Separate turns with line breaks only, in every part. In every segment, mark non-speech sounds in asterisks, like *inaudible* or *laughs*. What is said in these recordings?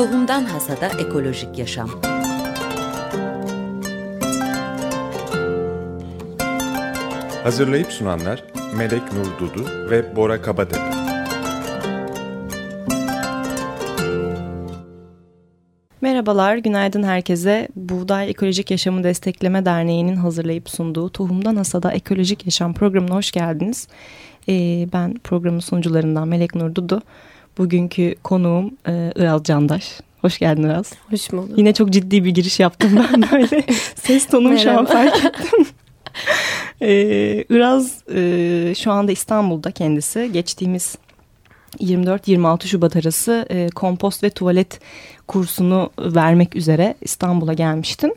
Tohumdan Hasada Ekolojik Yaşam
Hazırlayıp sunanlar Melek Nur Dudu ve Bora Kabatepe.
Merhabalar, günaydın herkese. Buğday Ekolojik Yaşamı Destekleme Derneği'nin hazırlayıp sunduğu Tohumdan Hasada Ekolojik Yaşam programına hoş geldiniz. Ee, ben programın sunucularından Melek Nur Dudu. Bugünkü konuğum e, Iraz Candaş. Hoş geldin Iraz.
Hoş bulduk.
Yine çok ciddi bir giriş yaptım ben *laughs* böyle. Ses tonum şu an fark ettim. *laughs* ee, Iraz e, şu anda İstanbul'da kendisi. Geçtiğimiz 24-26 Şubat arası e, kompost ve tuvalet kursunu vermek üzere İstanbul'a gelmiştin.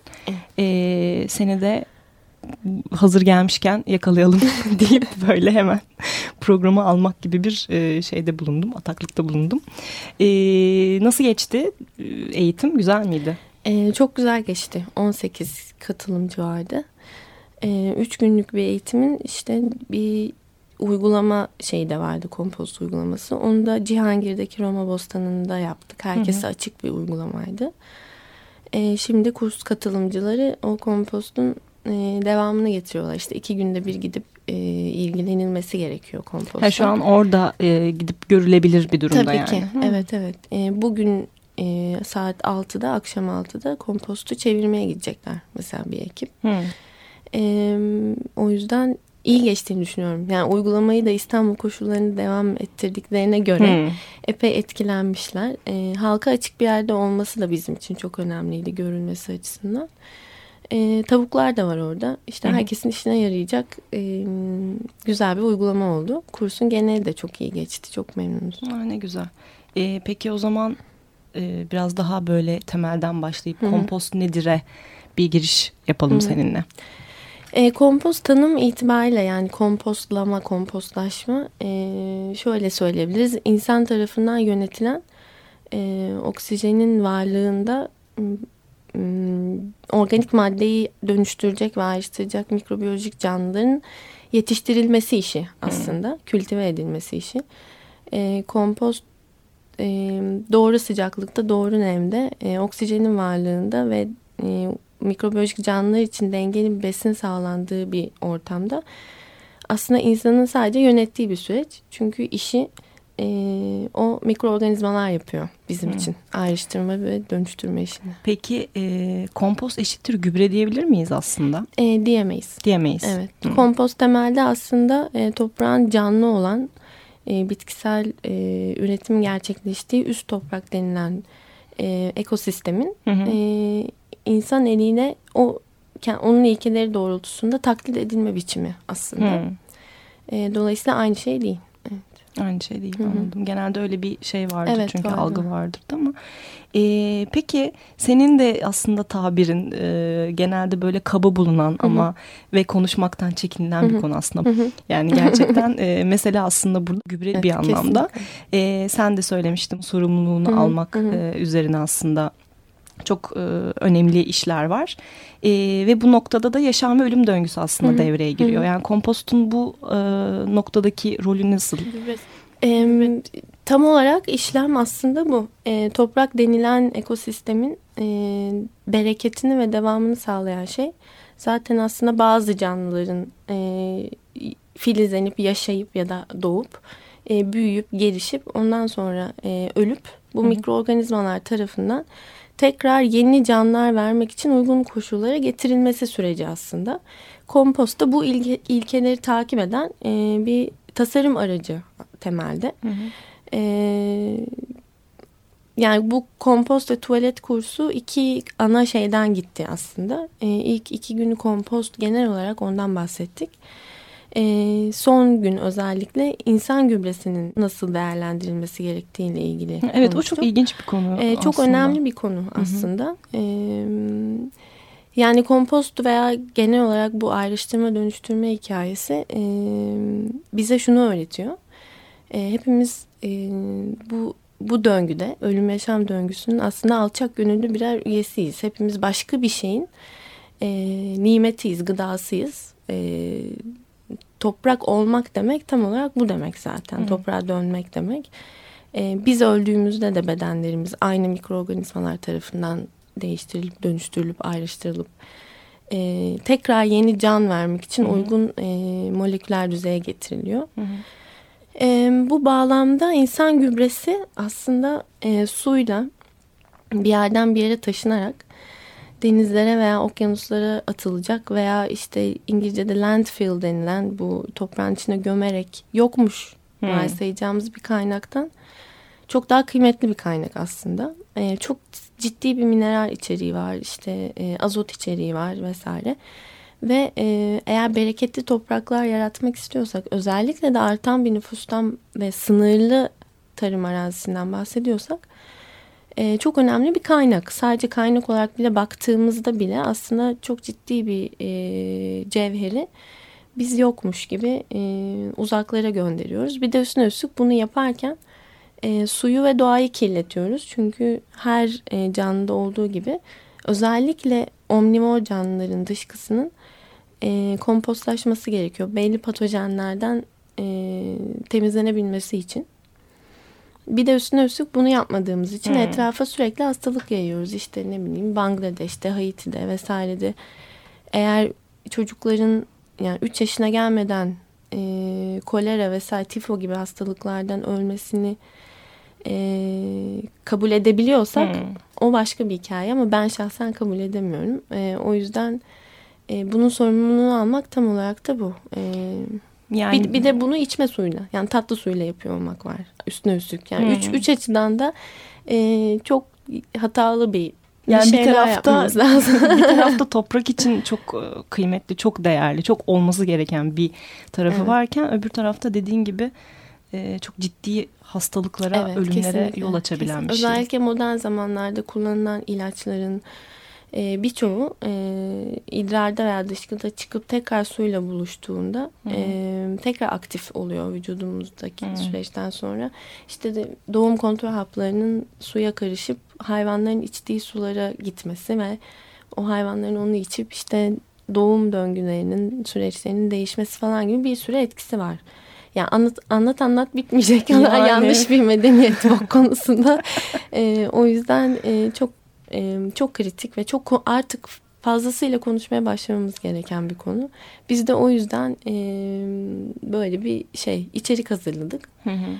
E, seni de hazır gelmişken yakalayalım *laughs* deyip böyle hemen programı almak gibi bir e, şeyde bulundum, ataklıkta bulundum. E, nasıl geçti e, eğitim? Güzel miydi?
E, çok güzel geçti. 18 katılımcı vardı. 3 e, günlük bir eğitimin işte bir uygulama şeyi de vardı kompost uygulaması. Onu da Cihangir'deki Roma Bostanı'nda yaptık. Herkese hı hı. açık bir uygulamaydı. E, şimdi kurs katılımcıları o kompostun e, devamını getiriyorlar. İşte iki günde bir gidip e, ilgilenilmesi gerekiyor kompostla.
Ha, şu an orada e, gidip görülebilir bir durumda
Tabii
yani.
ki. Hı. Evet evet. E, bugün e, saat 6'da akşam 6'da kompostu çevirmeye gidecekler mesela bir ekip. Hı. E, o yüzden iyi geçtiğini düşünüyorum. Yani uygulamayı da İstanbul koşullarını devam ettirdiklerine göre hmm. epey etkilenmişler. E, halka açık bir yerde olması da bizim için çok önemliydi görülmesi açısından. E, tavuklar da var orada. İşte hmm. herkesin işine yarayacak e, güzel bir uygulama oldu. Kursun geneli de çok iyi geçti. Çok memnunuz.
Aa, ne güzel. E, peki o zaman e, biraz daha böyle temelden başlayıp hmm. kompost nedir'e bir giriş yapalım hmm. seninle.
E, kompost tanım itibariyle yani kompostlama, kompostlaşma e, şöyle söyleyebiliriz. İnsan tarafından yönetilen e, oksijenin varlığında e, organik maddeyi dönüştürecek ve ayrıştıracak mikrobiyolojik canlıların yetiştirilmesi işi aslında. Hmm. Kültive edilmesi işi. E, kompost e, doğru sıcaklıkta, doğru nemde, e, oksijenin varlığında ve e, mikrobiyolojik canlılar için dengeli bir besin sağlandığı bir ortamda aslında insanın sadece yönettiği bir süreç. Çünkü işi e, o mikroorganizmalar yapıyor bizim hmm. için. Ayrıştırma ve dönüştürme işini.
Peki e, kompost eşittir gübre diyebilir miyiz aslında?
E, diyemeyiz.
Diyemeyiz.
Evet. Hmm. Kompost temelde aslında e, toprağın canlı olan e, bitkisel e, üretim gerçekleştiği üst toprak denilen e, ekosistemin hı hı. E, insan eliyle o onun ilkeleri doğrultusunda taklit edilme biçimi aslında. Hmm. E, dolayısıyla aynı şey değil.
Aynı şey değil Hı -hı. anladım. Genelde öyle bir şey vardır evet, çünkü vardı. algı vardır ama. E, peki senin de aslında tabirin e, genelde böyle kaba bulunan Hı -hı. ama ve konuşmaktan çekinilen Hı -hı. bir konu aslında. Hı -hı. Yani *laughs* gerçekten e, mesele aslında burada gübre evet, bir anlamda. E, sen de söylemiştim sorumluluğunu Hı -hı. almak Hı -hı. E, üzerine aslında çok e, önemli işler var. E, ve bu noktada da yaşam ve ölüm döngüsü aslında Hı -hı. devreye giriyor. Hı -hı. Yani kompostun bu e, noktadaki rolü nasıl?
E, tam olarak işlem aslında bu. E, toprak denilen ekosistemin e, bereketini ve devamını sağlayan şey. Zaten aslında bazı canlıların e, filizlenip, yaşayıp ya da doğup, e, büyüyüp, gelişip ondan sonra e, ölüp bu Hı -hı. mikroorganizmalar tarafından tekrar yeni canlar vermek için uygun koşullara getirilmesi süreci aslında. Kompost da bu ilke, ilkeleri takip eden e, bir tasarım aracı temelde. Hı hı. E, yani bu kompost ve tuvalet kursu iki ana şeyden gitti aslında. E, ilk iki günü kompost genel olarak ondan bahsettik e, son gün özellikle insan gübresinin nasıl değerlendirilmesi gerektiğiyle ilgili
Evet konuştuk. o çok ilginç bir konu
e, Çok önemli bir konu aslında. Hı hı. E, yani kompost veya genel olarak bu ayrıştırma dönüştürme hikayesi e, bize şunu öğretiyor. E, hepimiz e, bu bu döngüde ölüm yaşam döngüsünün aslında alçak gönüllü birer üyesiyiz. Hepimiz başka bir şeyin e, nimetiyiz, gıdasıyız. E, toprak olmak demek tam olarak bu demek zaten. Hı. Toprağa dönmek demek. E, biz öldüğümüzde de bedenlerimiz aynı mikroorganizmalar tarafından değiştirilip, dönüştürülüp, ayrıştırılıp e, tekrar yeni can vermek için Hı uygun e, moleküler düzeye getiriliyor. -hı. E, bu bağlamda insan gübresi aslında e, suyla bir yerden bir yere taşınarak denizlere veya okyanuslara atılacak veya işte İngilizce'de landfill denilen bu toprağın içine gömerek yokmuş hmm. varsayacağımız bir kaynaktan çok daha kıymetli bir kaynak aslında. Ee, çok ciddi bir mineral içeriği var işte e, azot içeriği var vesaire. Ve e, eğer bereketli topraklar yaratmak istiyorsak özellikle de artan bir nüfustan ve sınırlı tarım arazisinden bahsediyorsak e, çok önemli bir kaynak. Sadece kaynak olarak bile baktığımızda bile aslında çok ciddi bir e, cevheri biz yokmuş gibi e, uzaklara gönderiyoruz. Bir de üstüne üstlük bunu yaparken e, suyu ve doğayı kirletiyoruz. Çünkü her e, canlıda olduğu gibi özellikle omnivor canlıların dışkısının e, kompostlaşması gerekiyor. Belli patojenlerden e, temizlenebilmesi için. Bir de üstüne üstlük bunu yapmadığımız için hmm. etrafa sürekli hastalık yayıyoruz. İşte ne bileyim Bangladeş'te, Haiti'de vesairede. Eğer çocukların yani 3 yaşına gelmeden e, kolera vesaire tifo gibi hastalıklardan ölmesini e, kabul edebiliyorsak hmm. o başka bir hikaye ama ben şahsen kabul edemiyorum. E, o yüzden e, bunun sorumluluğunu almak tam olarak da bu. E, yani bir, bir de bunu içme suyla yani tatlı suyla yapıyor olmak var üstüne üstlük. Yani hmm. üç, üç açıdan da e, çok hatalı bir
yani bir, *laughs* bir tarafta lazım. bir tarafta toprak için çok e, kıymetli, çok değerli, çok olması gereken bir tarafı evet. varken öbür tarafta dediğin gibi e, çok ciddi hastalıklara, evet, ölümlere kesinlikle. yol açabilen Kesin. bir
şey. Özellikle modern zamanlarda kullanılan ilaçların e, birçoğu e, idrarda veya dışkıda çıkıp tekrar suyla buluştuğunda e, tekrar aktif oluyor vücudumuzdaki Hı. süreçten sonra. İşte de doğum kontrol haplarının suya karışıp hayvanların içtiği sulara gitmesi ve o hayvanların onu içip işte doğum döngülerinin süreçlerinin değişmesi falan gibi bir süre etkisi var. Yani anlat anlat anlat bitmeyecek *laughs* kadar yani. yanlış bir medeniyet bu konusunda. *laughs* e, o yüzden e, çok e, çok kritik ve çok artık fazlasıyla konuşmaya başlamamız gereken bir konu. Biz de o yüzden e, böyle bir şey içerik hazırladık. Hı hı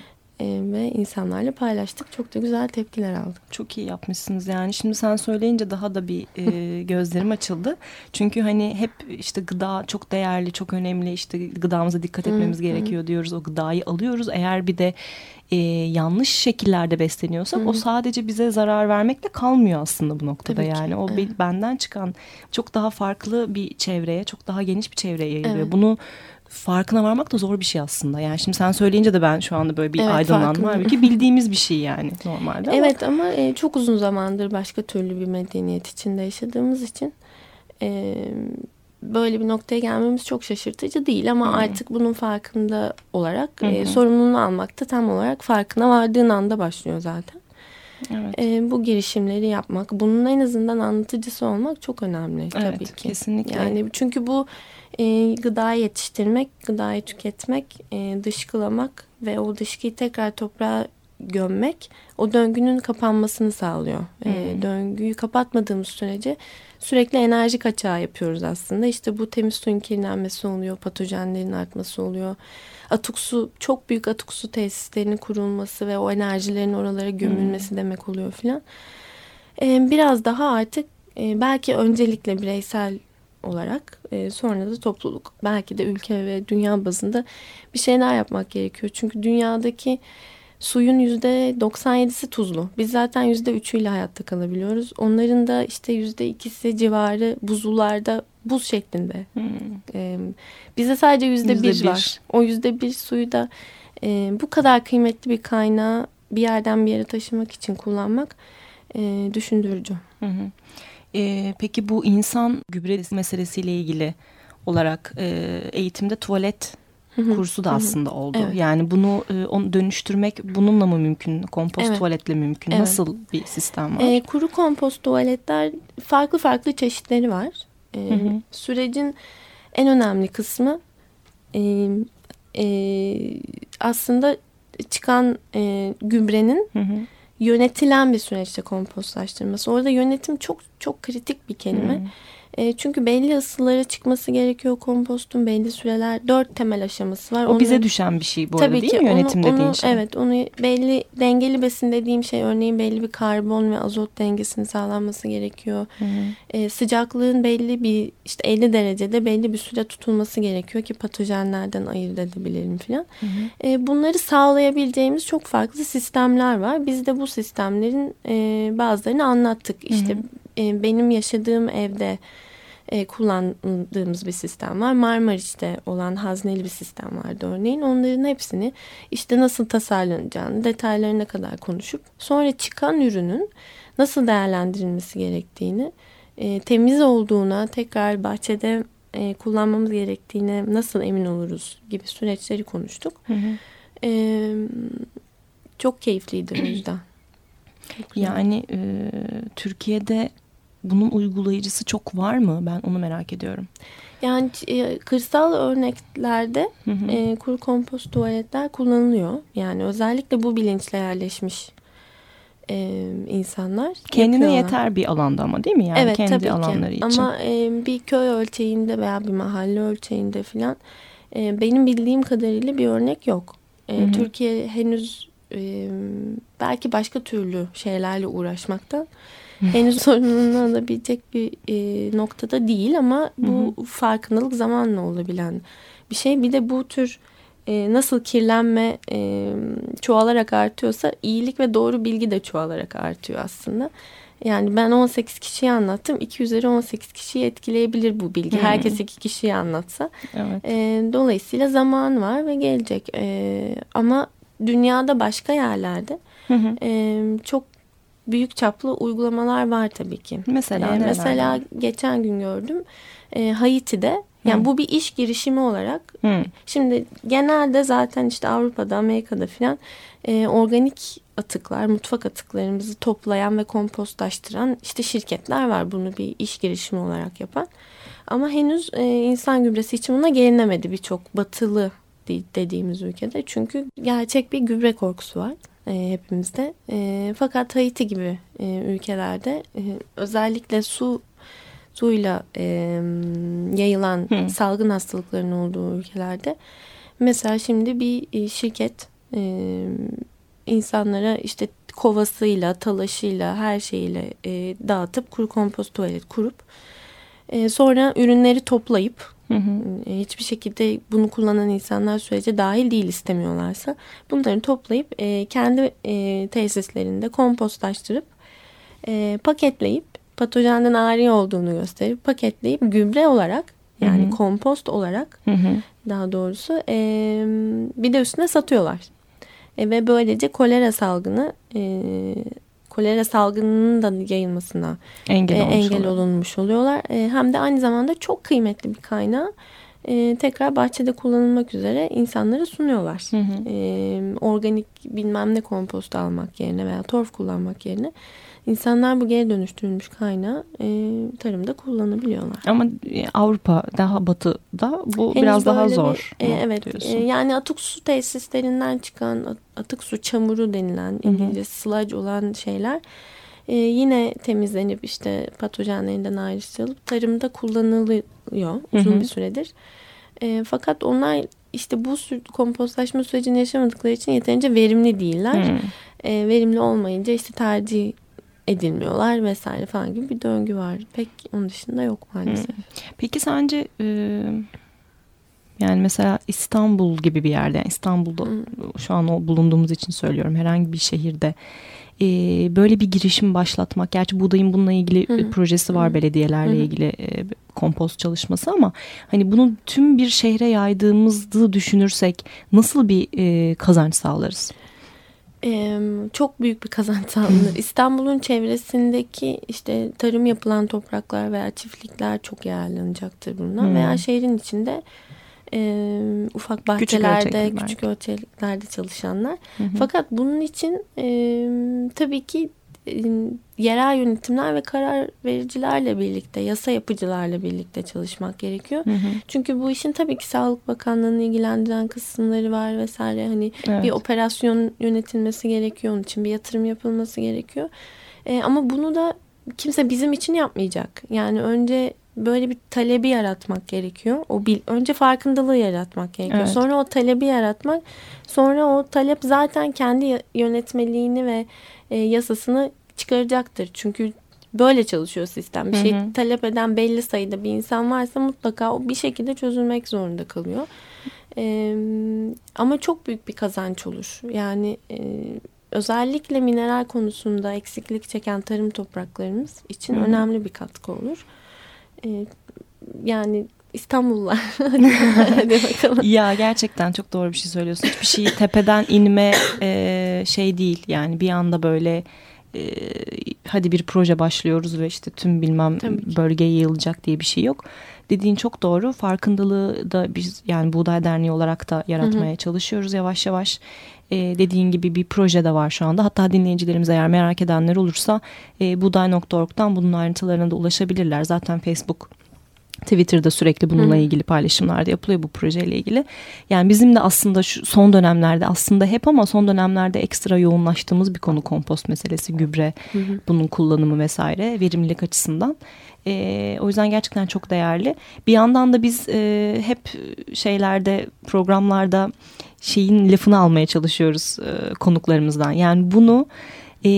ve insanlarla paylaştık. Çok da güzel tepkiler aldık.
Çok iyi yapmışsınız yani. Şimdi sen söyleyince daha da bir e, *laughs* gözlerim açıldı. Çünkü hani hep işte gıda çok değerli, çok önemli. İşte gıdamıza dikkat etmemiz gerekiyor diyoruz. O gıdayı alıyoruz. Eğer bir de e, yanlış şekillerde besleniyorsak Hı -hı. o sadece bize zarar vermekle kalmıyor aslında bu noktada Tabii yani. Ki. O evet. benden çıkan çok daha farklı bir çevreye, çok daha geniş bir çevreye yayılıyor. Evet. Bunu farkına varmak da zor bir şey aslında. Yani şimdi sen söyleyince de ben şu anda böyle bir evet, aydınlanma var. Ki bildiğimiz bir şey yani normalde.
Evet ama, ama e, çok uzun zamandır başka türlü bir medeniyet içinde yaşadığımız için e, böyle bir noktaya gelmemiz çok şaşırtıcı değil ama hmm. artık bunun farkında olarak hmm. e, sorumluluğunu almak da tam olarak farkına vardığın anda başlıyor zaten. Evet. E, bu girişimleri yapmak, bunun en azından anlatıcısı olmak çok önemli evet, tabii ki.
Kesinlikle.
Yani çünkü bu e, gıdayı yetiştirmek, gıdayı tüketmek, e, dışkılamak ve o dışkıyı tekrar toprağa gömmek o döngünün kapanmasını sağlıyor. Hmm. E, döngüyü kapatmadığımız sürece sürekli enerji kaçağı yapıyoruz aslında. İşte bu temiz suyun kirlenmesi oluyor, patojenlerin artması oluyor. Atık su, çok büyük atık su tesislerinin kurulması ve o enerjilerin oralara gömülmesi hmm. demek oluyor filan. E, biraz daha artık e, belki öncelikle bireysel olarak e, sonra da topluluk belki de ülke ve dünya bazında bir şeyler yapmak gerekiyor. Çünkü dünyadaki suyun yüzde 97'si tuzlu. Biz zaten yüzde üçüyle hayatta kalabiliyoruz. Onların da işte yüzde ikisi civarı buzullarda buz şeklinde. Hmm. Ee, bizde sadece yüzde bir var. O yüzde bir suyu da e, bu kadar kıymetli bir kaynağı bir yerden bir yere taşımak için kullanmak e, düşündürücü. Hı hı.
E, peki bu insan gübre meselesiyle ilgili olarak e, eğitimde tuvalet kursu da aslında oldu. Evet. Yani bunu e, onu dönüştürmek bununla mı mümkün? Kompost evet. tuvaletle mümkün? Evet. Nasıl bir sistem var?
E, kuru kompost tuvaletler farklı farklı çeşitleri var. E. Sürecin en önemli kısmı e, e, aslında çıkan e, gübrenin
Hı hı.
Yönetilen bir süreçte kompostlaştırması. Orada yönetim çok çok kritik bir kelime.
Hı.
E, çünkü belli ısılara çıkması gerekiyor kompostun belli süreler. Dört temel aşaması var.
O bize
Onları-
düşen bir şey bu
Tabii
arada değil
ki
mi yönetim
onu,
dediğin
onu,
şey?
Evet onu belli dengeli besin dediğim şey örneğin belli bir karbon ve azot dengesinin sağlanması gerekiyor.
Hı hı.
E, sıcaklığın belli bir işte 50 derecede belli bir süre tutulması gerekiyor ki patojenlerden ayırt edebilelim filan.
Hı hı.
E, bunları sağlayabileceğimiz çok farklı sistemler var. Biz de bu sistemlerin e, bazılarını anlattık. İşte e, benim yaşadığım evde e, kullandığımız bir sistem var. Marmariç'te olan hazneli bir sistem vardı örneğin. Onların hepsini işte nasıl tasarlanacağını detaylarına kadar konuşup sonra çıkan ürünün nasıl değerlendirilmesi gerektiğini e, temiz olduğuna tekrar bahçede e, kullanmamız gerektiğine nasıl emin oluruz gibi süreçleri konuştuk.
Hı hı.
E, çok keyifliydi o yüzden. *clears throat*
Yani e, Türkiye'de bunun uygulayıcısı çok var mı? Ben onu merak ediyorum.
Yani e, kırsal örneklerde
Hı hı.
e, kuru kompost tuvaletler kullanılıyor. Yani özellikle bu bilinçle yerleşmiş e, insanlar
Kendine
yapıyorlar.
yeter bir alanda ama değil mi? Yani
evet
kendi
tabii
alanları
ki.
için.
Ama e, bir köy ölçeğinde veya bir mahalle ölçeğinde filan e, benim bildiğim kadarıyla bir örnek yok. E,
Hı hı.
Türkiye henüz e, belki başka türlü şeylerle uğraşmakta *laughs* henüz sorununu alabilecek bir e, noktada değil ama bu farkındalık zamanla olabilen bir şey. Bir de bu tür e, nasıl kirlenme e, çoğalarak artıyorsa iyilik ve doğru bilgi de çoğalarak artıyor aslında. Yani ben 18 kişiye anlattım. 2 üzeri 18 kişiyi etkileyebilir bu bilgi.
Hmm.
Herkes 2 kişiye anlatsa.
Evet.
E, dolayısıyla zaman var ve gelecek. E, ama dünyada başka yerlerde
Hı hı.
e, çok büyük çaplı uygulamalar var tabii ki.
Mesela
Ee, mesela
var?
geçen gün gördüm e, Haiti'de yani
Hı.
bu bir iş girişimi olarak
Hı.
şimdi genelde zaten işte Avrupa'da Amerika'da filan e, organik atıklar mutfak atıklarımızı toplayan ve kompostlaştıran işte şirketler var bunu bir iş girişimi olarak yapan ama henüz e, insan gübresi için buna gelinemedi birçok batılı de- dediğimiz ülkede çünkü gerçek bir gübre korkusu var e, hepimizde. E, fakat Haiti gibi e, ülkelerde e, özellikle su suyla e, yayılan
Hı.
salgın hastalıkların olduğu ülkelerde mesela şimdi bir e, şirket e, insanlara işte kovasıyla, talaşıyla, her şeyiyle e, dağıtıp kuru kompost tuvalet kurup e, sonra ürünleri toplayıp
Hı hı.
e, hiçbir şekilde bunu kullanan insanlar sürece dahil değil istemiyorlarsa bunları toplayıp e, kendi e, tesislerinde kompostlaştırıp e, paketleyip patojenden ari olduğunu gösterip paketleyip gübre olarak yani
Hı hı.
kompost olarak
Hı hı.
daha doğrusu e, bir de üstüne satıyorlar. E, ve böylece kolera salgını e, kolera salgınının da yayılmasına
Engel,
e, engel
oluyor.
olunmuş oluyorlar. E, hem de aynı zamanda çok kıymetli bir kaynağı e, tekrar bahçede kullanılmak üzere insanlara sunuyorlar.
Hı hı.
E, organik bilmem ne kompost almak yerine veya torf kullanmak yerine insanlar bu geri dönüştürülmüş kaynağı e, tarımda kullanabiliyorlar.
Ama e, Avrupa daha batıda bu
Henüz
biraz daha
böyle bir-
zor.
e, evet.
diyorsun?
e, yani atık su tesislerinden çıkan at- atık su çamuru denilen. İngilizce sludge olan şeyler e, yine temizlenip işte patojenlerinden ayrıştırılıp tarımda kullanılıyor uzun
Hı hı.
bir süredir. E, fakat onlar işte bu kompostlaşma sürecini yaşamadıkları için yeterince verimli değiller. E, verimli olmayınca işte tercih edilmiyorlar vesaire falan gibi bir döngü var. Pek onun dışında yok maalesef.
Peki sence e, yani mesela İstanbul gibi bir yerde yani İstanbul'da şu an o bulunduğumuz için söylüyorum herhangi bir şehirde e, böyle bir girişim başlatmak gerçi Buğday'ın bununla ilgili
Hı hı.
e, projesi var
Hı hı.
belediyelerle
Hı hı.
ilgili e, kompost çalışması ama hani bunu tüm bir şehre yaydığımızı düşünürsek nasıl bir e, kazanç sağlarız?
Ee, çok büyük bir kazanç sağlanır. *laughs* İstanbul'un çevresindeki işte tarım yapılan topraklar veya çiftlikler çok yararlanacaktır bundan.
Hmm.
Veya şehrin içinde e, ufak
Küçük
bahçelerde,
ölçekli
küçük,
belki.
ölçeklerde çalışanlar.
Hı hı.
Fakat bunun için e, tabii ki yerel yönetimler ve karar vericilerle birlikte, yasa yapıcılarla birlikte çalışmak gerekiyor. Hı hı. Çünkü bu işin tabii ki Sağlık Bakanlığı'nı ilgilendiren kısımları var vesaire. Hani evet. bir operasyon yönetilmesi gerekiyor onun için bir yatırım yapılması gerekiyor. E, ama bunu da kimse bizim için yapmayacak. Yani önce böyle bir talebi yaratmak gerekiyor. O bil, önce farkındalığı yaratmak gerekiyor. Evet. Sonra o talebi yaratmak, sonra o talep zaten kendi yönetmeliğini ve e, yasasını çıkaracaktır. Çünkü böyle çalışıyor sistem. Bir şey hı hı. talep eden belli sayıda bir insan varsa mutlaka o bir şekilde çözülmek zorunda kalıyor. E, ama çok büyük bir kazanç olur. Yani e, özellikle mineral konusunda eksiklik çeken tarım topraklarımız için hı hı. önemli bir katkı olur. E, yani İstanbullular. *laughs*
Hadi bakalım. Ya gerçekten çok doğru bir şey söylüyorsun. Hiçbir şey tepeden inme e, şey değil. Yani bir anda böyle e, hadi bir proje başlıyoruz ve işte tüm bilmem bölgeye yayılacak diye bir şey yok. Dediğin çok doğru. Farkındalığı da biz yani Buğday Derneği olarak da yaratmaya hı hı. çalışıyoruz yavaş yavaş. E, dediğin gibi bir proje de var şu anda. Hatta dinleyicilerimiz eğer merak edenler olursa e, buğday.org'dan bunun ayrıntılarına da ulaşabilirler. Zaten Facebook Twitter'da sürekli bununla ilgili paylaşımlar da yapılıyor bu projeyle ilgili. Yani bizim de aslında şu son dönemlerde aslında hep ama son dönemlerde ekstra yoğunlaştığımız bir konu kompost meselesi, gübre, hı hı. bunun kullanımı vesaire verimlilik açısından. E, o yüzden gerçekten çok değerli. Bir yandan da biz e, hep şeylerde programlarda şeyin lafını almaya çalışıyoruz e, konuklarımızdan. Yani bunu e,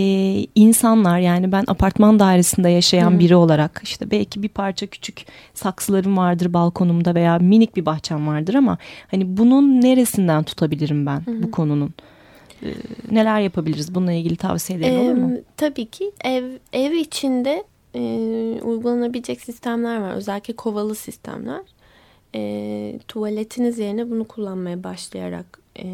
insanlar yani ben apartman dairesinde yaşayan hmm. biri olarak işte belki bir parça küçük saksılarım vardır balkonumda veya minik bir bahçem vardır ama hani bunun neresinden tutabilirim ben hmm. bu konunun? E, neler yapabiliriz? Bununla ilgili tavsiyelerin ee, olur mu?
Tabii ki ev ev içinde e, uygulanabilecek sistemler var. Özellikle kovalı sistemler. E, tuvaletiniz yerine bunu kullanmaya başlayarak e,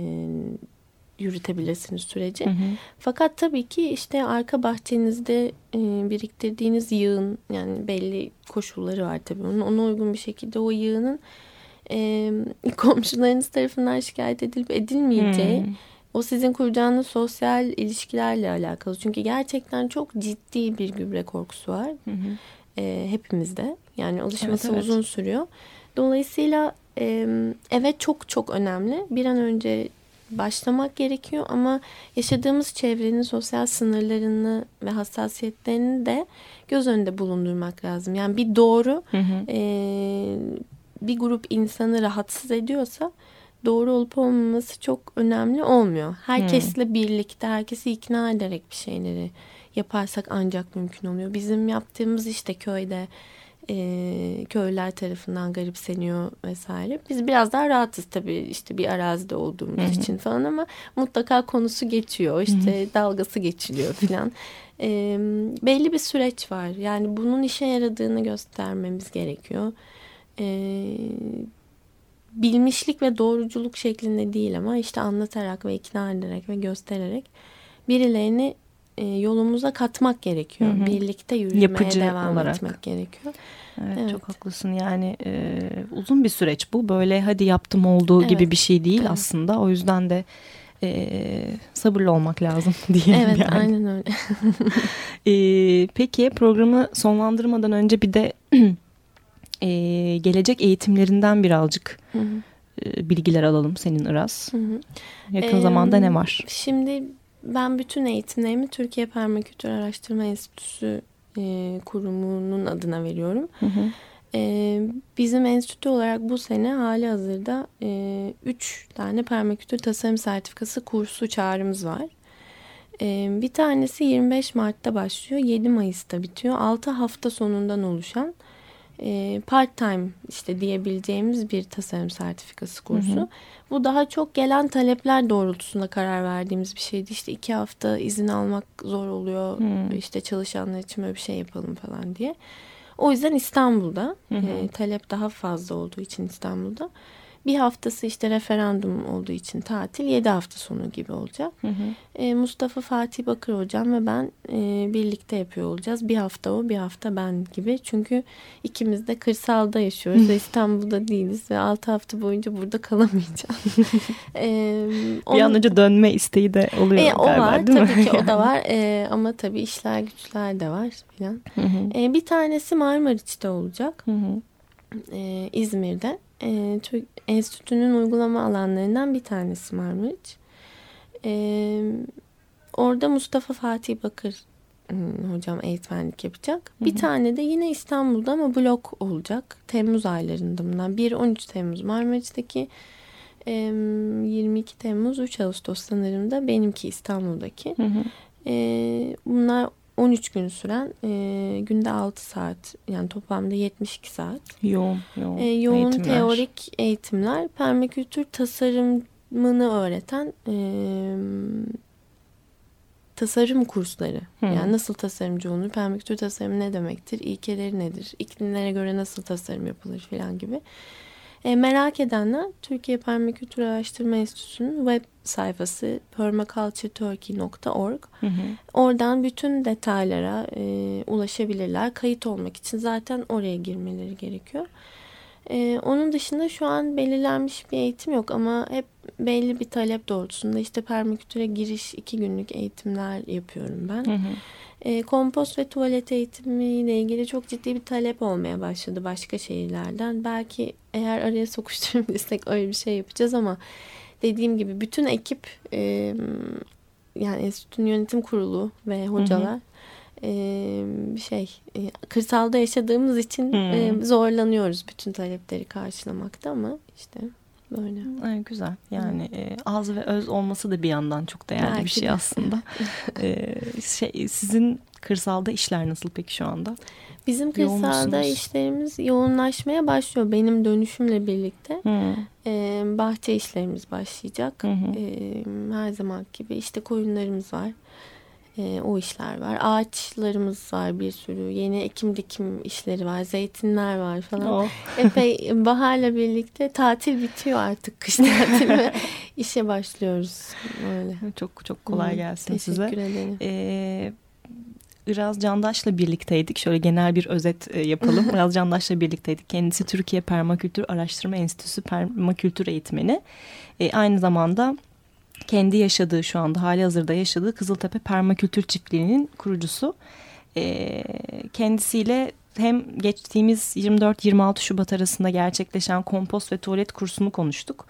yürütebilirsiniz süreci. Hı hı. Fakat tabii ki işte arka bahçenizde e, biriktirdiğiniz yığın yani belli koşulları var tabii. Onun, ona uygun bir şekilde o yığının e, *laughs* komşularınız tarafından şikayet edilip edilmeyeceği hı. o sizin kuracağınız sosyal ilişkilerle alakalı. Çünkü gerçekten çok ciddi bir gübre korkusu var. Hı hı. E, hepimizde. Yani alışması evet, evet. uzun sürüyor. Dolayısıyla e, evet çok çok önemli. Bir an önce başlamak gerekiyor ama yaşadığımız çevrenin sosyal sınırlarını ve hassasiyetlerini de göz önünde bulundurmak lazım. Yani bir doğru hı hı. E, bir grup insanı rahatsız ediyorsa doğru olup olmaması çok önemli olmuyor. Herkesle hmm. birlikte, herkesi ikna ederek bir şeyleri yaparsak ancak mümkün oluyor. Bizim yaptığımız işte köyde e, köylüler tarafından garipseniyor vesaire. Biz biraz daha rahatız tabii işte bir arazide olduğumuz Hı -hı. için falan ama mutlaka konusu geçiyor. işte Hı -hı. dalgası geçiliyor filan. e, belli bir süreç var. Yani bunun işe yaradığını göstermemiz gerekiyor. E, bilmişlik ve doğruculuk şeklinde değil ama işte anlatarak ve ikna ederek ve göstererek birilerini e, yolumuza katmak gerekiyor. Hı hı. Birlikte yürümeye Yapıcı devam olarak. etmek gerekiyor.
Evet, evet çok haklısın yani e, uzun bir süreç bu böyle hadi yaptım olduğu evet. gibi bir şey değil evet. aslında o yüzden de e, sabırlı olmak lazım *laughs* diyelim
evet,
yani.
aynen öyle. *laughs*
e, peki programı sonlandırmadan önce bir de *clears throat* e, gelecek eğitimlerinden birazcık hı hı. E, bilgiler alalım senin Iraz. Hı hı. Yakın ee, zamanda ne var?
Şimdi ben bütün eğitimlerimi Türkiye Permakültür Araştırma Enstitüsü e, kurumunun adına veriyorum. Hı hı. E, bizim enstitü olarak bu sene hali hazırda 3 e, üç tane permakültür tasarım sertifikası kursu çağrımız var. E, bir tanesi 25 Mart'ta başlıyor, 7 Mayıs'ta bitiyor. 6 hafta sonundan oluşan part time işte diyebileceğimiz bir tasarım sertifikası kursu. Hı hı. Bu daha çok gelen talepler doğrultusunda karar verdiğimiz bir şeydi. İşte iki hafta izin almak zor oluyor. Hı. İşte çalışanlar için böyle bir şey yapalım falan diye. O yüzden İstanbul'da hı hı. E, talep daha fazla olduğu için İstanbul'da Bir haftası işte referandum olduğu için tatil. Yedi hafta sonu gibi olacak. Hı hı. E, Mustafa Fatih Bakır hocam ve ben e, birlikte yapıyor olacağız. Bir hafta o bir hafta ben gibi. Çünkü ikimiz de kırsalda yaşıyoruz ve *laughs* İstanbul'da değiliz. Ve altı hafta boyunca burada kalamayacağız. *laughs*
e, onun, bir an önce dönme isteği de oluyor e, o galiba
var,
değil
tabii mi? ki o da *laughs* var. E, ama tabii işler güçler de var filan. E, bir tanesi Marmariç'te olacak. Hı hı. E, İzmir'de. E, Türk Enstitü'nün uygulama alanlarından bir tanesi Marmariç. E, orada Mustafa Fatih Bakır hmm, hocam eğitmenlik yapacak. Hı hı. Bir tane de yine İstanbul'da ama blok olacak. Temmuz aylarında bundan. 1-13 Temmuz Marmariç'teki 22 Temmuz 3 Ağustos sanırım da benimki İstanbul'daki. Hı hı. bunlar 13 gün süren e, günde 6 saat yani toplamda 72 saat.
Yoğun, yoğun,
e, yoğun eğitimler. teorik eğitimler. Permakültür tasarımını öğreten e, tasarım kursları. Hı. Yani nasıl tasarımcı olunur, permakültür tasarımı ne demektir, ilkeleri nedir, iklimlere göre nasıl tasarım yapılır filan gibi. E, merak edenler Türkiye Permakültür Araştırma Enstitüsü'nün web sayfası permacultureturkey.org. Oradan bütün detaylara e, ulaşabilirler. Kayıt olmak için zaten oraya girmeleri gerekiyor. E, onun dışında şu an belirlenmiş bir eğitim yok ama hep belli bir talep doğrultusunda işte permakültüre giriş iki günlük eğitimler yapıyorum ben. Hı hı. E, kompost ve tuvalet eğitimiyle ilgili çok ciddi bir talep olmaya başladı başka şehirlerden. Belki eğer araya sokuşturabilirsek öyle bir şey yapacağız ama dediğim gibi bütün ekip e, yani enstitünün yönetim kurulu ve hocalar hı hı. E, şey e, kırsalda yaşadığımız için e, zorlanıyoruz bütün talepleri karşılamakta ama işte böyle.
Evet, güzel. Yani e, az ve öz olması da bir yandan çok değerli Belki bir şey de. aslında. *laughs* e, şey, sizin kırsalda işler nasıl peki şu anda?
Bizim kırsalda işlerimiz yoğunlaşmaya başlıyor. Benim dönüşümle birlikte hmm. e, bahçe işlerimiz başlayacak. Hmm. E, her zaman gibi işte koyunlarımız var. E, o işler var. Ağaçlarımız var bir sürü. Yeni ekim dikim işleri var. Zeytinler var falan. Oh. Epey baharla birlikte tatil bitiyor artık. Kış *laughs* tatili işe başlıyoruz. Öyle.
Çok çok kolay gelsin
Teşekkür
size.
Teşekkür ederim. Ee,
Iraz Candaş'la birlikteydik. Şöyle genel bir özet e, yapalım. *laughs* Iraz Candaş'la birlikteydik. Kendisi Türkiye Permakültür Araştırma Enstitüsü Permakültür Eğitmeni. E, aynı zamanda kendi yaşadığı şu anda hali hazırda yaşadığı Kızıltepe Permakültür Çiftliği'nin kurucusu. E, kendisiyle hem geçtiğimiz 24-26 Şubat arasında gerçekleşen kompost ve tuvalet kursunu konuştuk.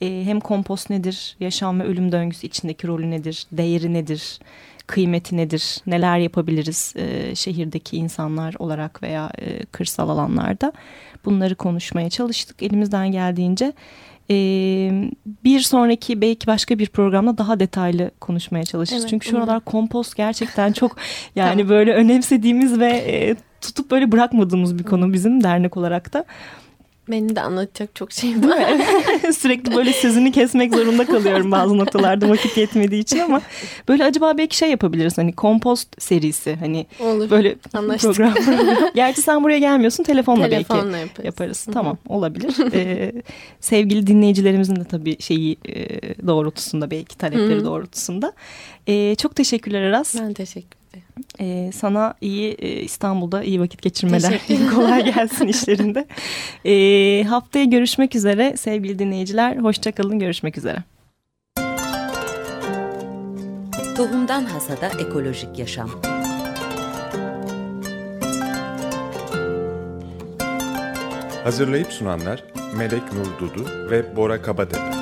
E, hem kompost nedir, yaşam ve ölüm döngüsü içindeki rolü nedir, değeri nedir, kıymeti nedir, neler yapabiliriz e, şehirdeki insanlar olarak veya e, kırsal alanlarda bunları konuşmaya çalıştık elimizden geldiğince. E, bir sonraki belki başka bir programda daha detaylı konuşmaya çalışırız. Evet, Çünkü şu aralar kompost gerçekten çok *laughs* yani tamam. böyle önemsediğimiz ve e, tutup böyle bırakmadığımız bir konu bizim dernek olarak da.
Benim de anlatacak çok şeyim var. *laughs* *laughs*
Sürekli böyle sözünü kesmek zorunda kalıyorum bazı noktalarda vakit yetmediği için ama böyle acaba belki şey yapabiliriz hani kompost serisi hani
Olur.
böyle
Anlaştık.
program. *laughs* Gerçi sen buraya gelmiyorsun telefonla,
telefonla
belki
yaparız.
yaparız. Tamam olabilir. Ee, sevgili dinleyicilerimizin de tabii şeyi e, doğrultusunda belki talepleri doğrultusunda. Ee, çok teşekkürler Aras.
Ben teşekkür
ee, sana iyi e, İstanbul'da iyi vakit geçirmeler. *laughs* Kolay gelsin işlerinde. Ee, haftaya görüşmek üzere sevgili dinleyiciler. Hoşçakalın görüşmek üzere.
Tohumdan Hasada Ekolojik Yaşam
Hazırlayıp sunanlar Melek Nur Dudu ve Bora Kabadepe.